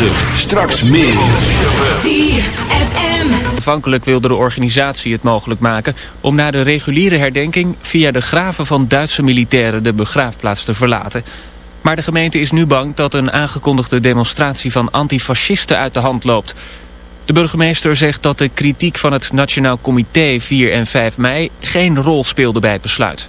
9. Straks meer. Aanvankelijk wilde de organisatie het mogelijk maken om na de reguliere herdenking via de graven van Duitse militairen de begraafplaats te verlaten. Maar de gemeente is nu bang dat een aangekondigde demonstratie van antifascisten uit de hand loopt. De burgemeester zegt dat de kritiek van het Nationaal Comité 4 en 5 mei geen rol speelde bij het besluit.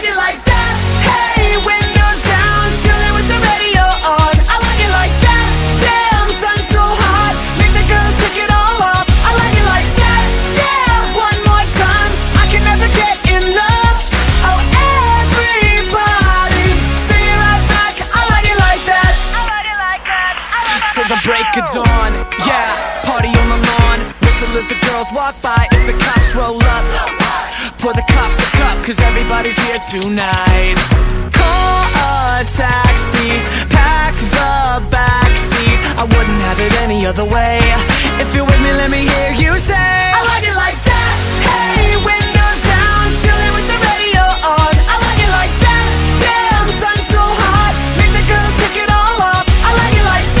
break of dawn, yeah, party on the lawn. Whistle as the girls walk by. If the cops roll up, pour the cops a cup, cause everybody's here tonight. Call a taxi, pack the backseat. I wouldn't have it any other way. If you're with me, let me hear you say, I like it like that. Hey, windows down, chilling with the radio on. I like it like that. Damn, sun so hot, make the girls take it all off. I like it like that.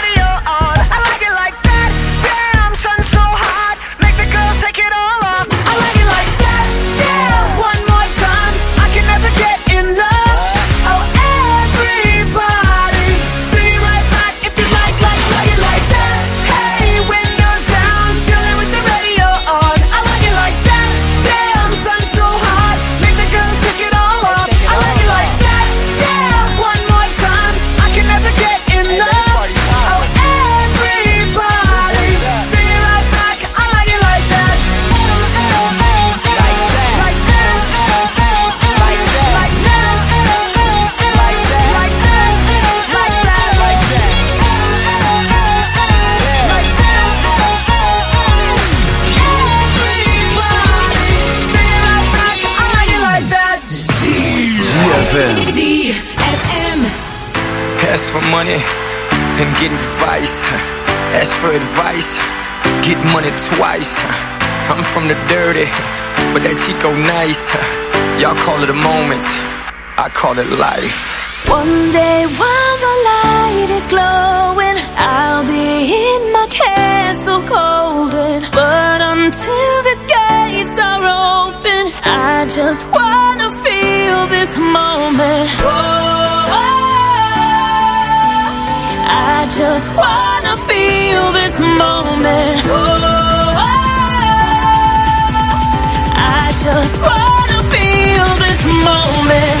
for money and get advice. Ask for advice, get money twice. I'm from the dirty, but that Chico nice. Y'all call it a moment, I call it life. One day while the light is glowing, I'll be in my castle golden. Feel this moment. Oh, I just wanna feel this moment.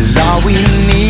Cause all we need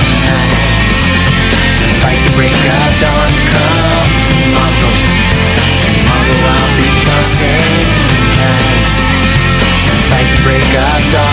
Fight the break of dawn. Come tomorrow. Tomorrow I'll be. Fight the break of dawn.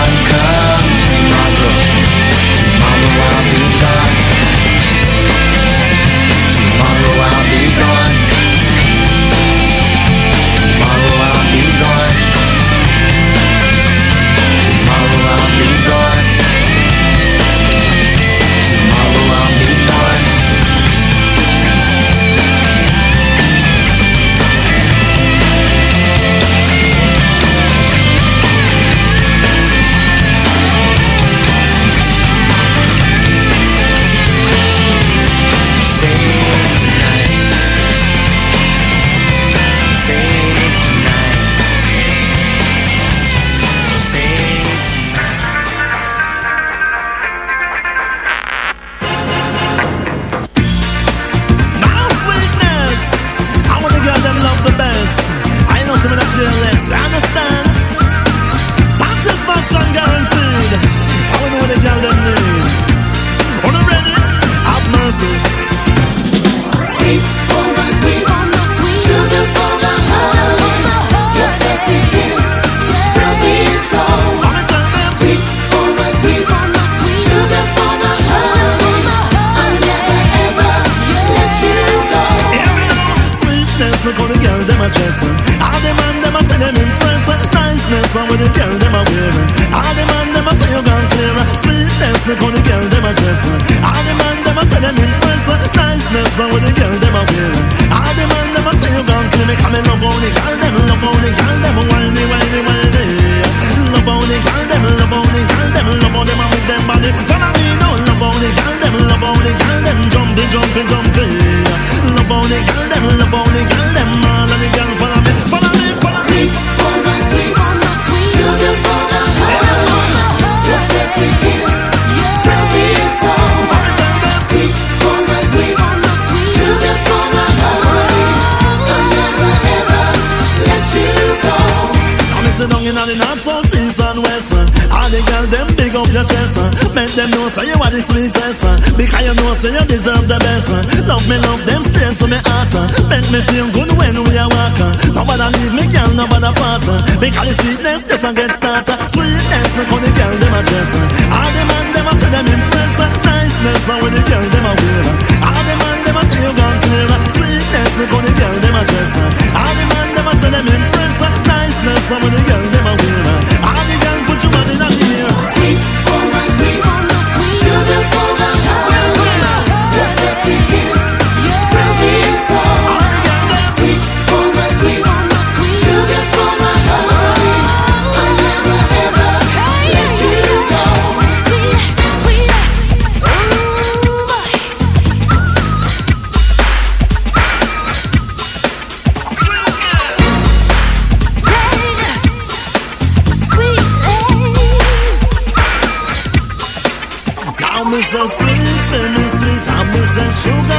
Sugar,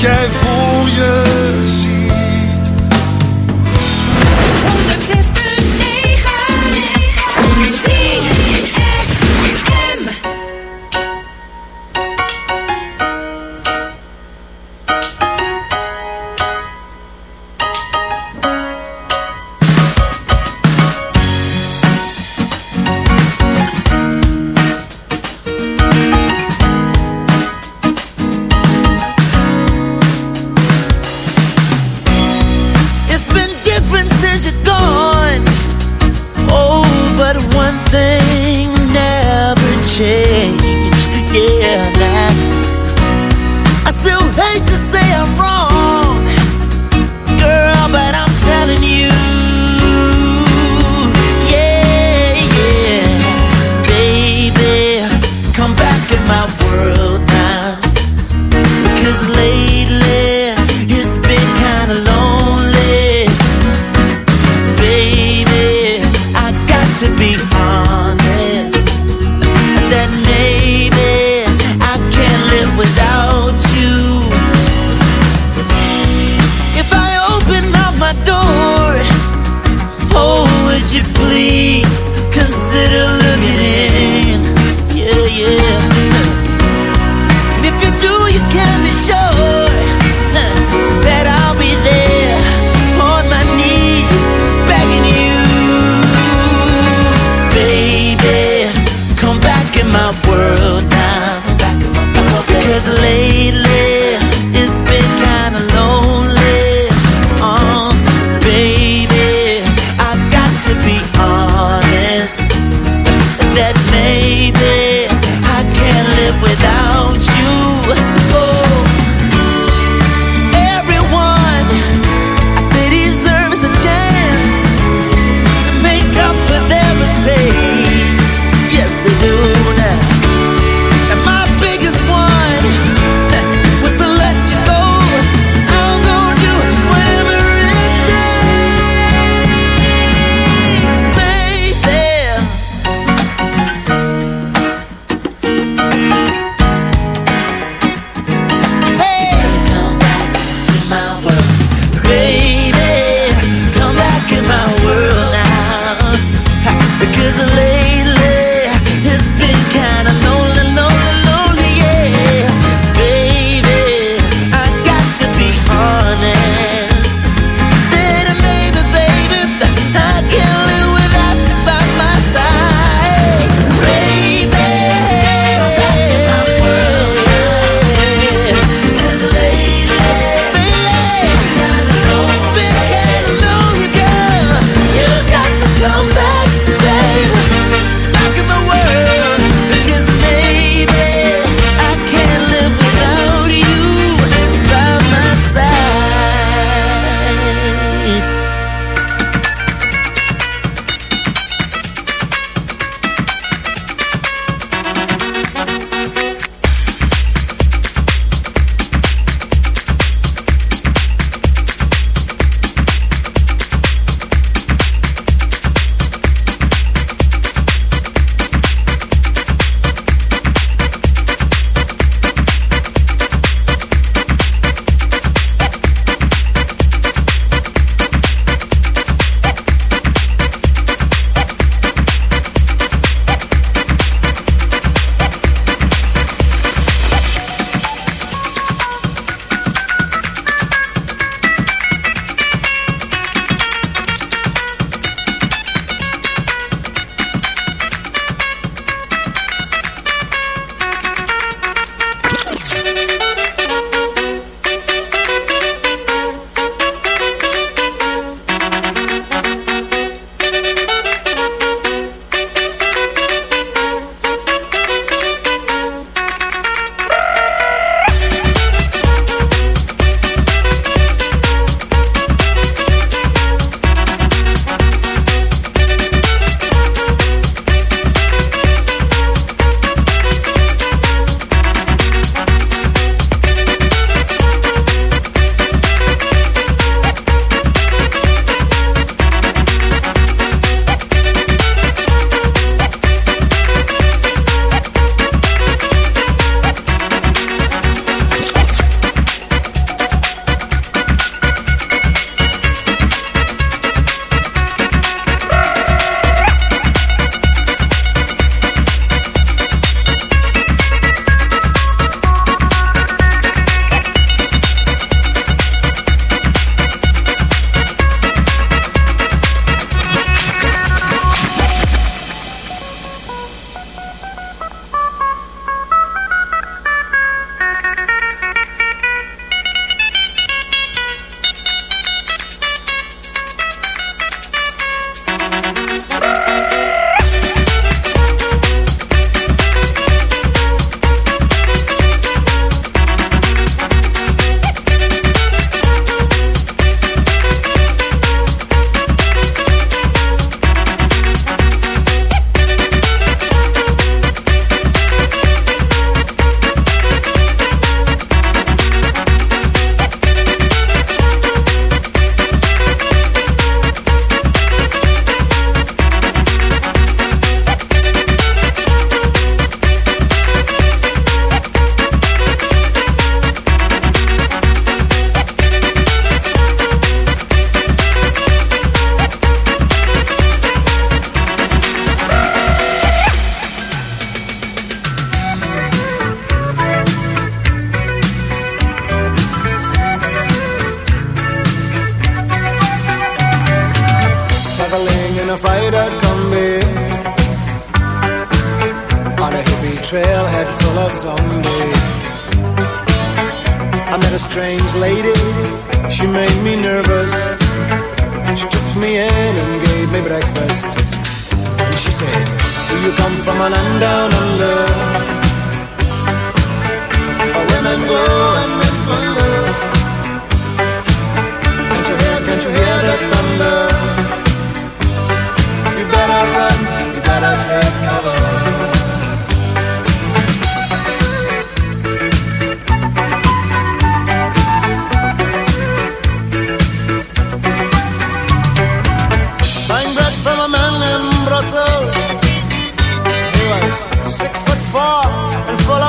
jij voor je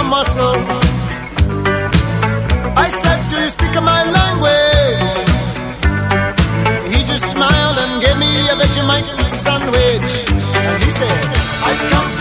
your muscle. I said, Do you speak my language? He just smiled and gave me a Vegemite sandwich. And he said, I come